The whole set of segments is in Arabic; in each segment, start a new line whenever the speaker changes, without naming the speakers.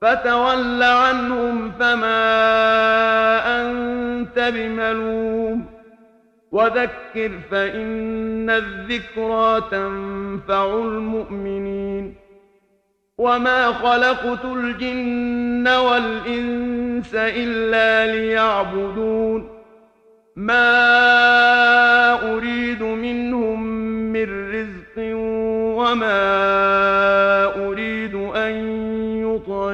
فتول عنهم فما أنت بملوم. وذكر فإن الذكرى تنفع المؤمنين. وما خلقت الجن والإنس إلا ليعبدون. ما أريد منهم من رزق وما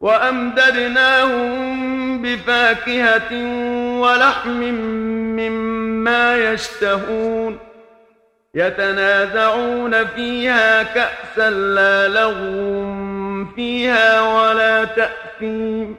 وأمددناهم بفاكهة ولحم مما يشتهون يتنازعون فيها كأسا لا لغو فيها ولا تأثيم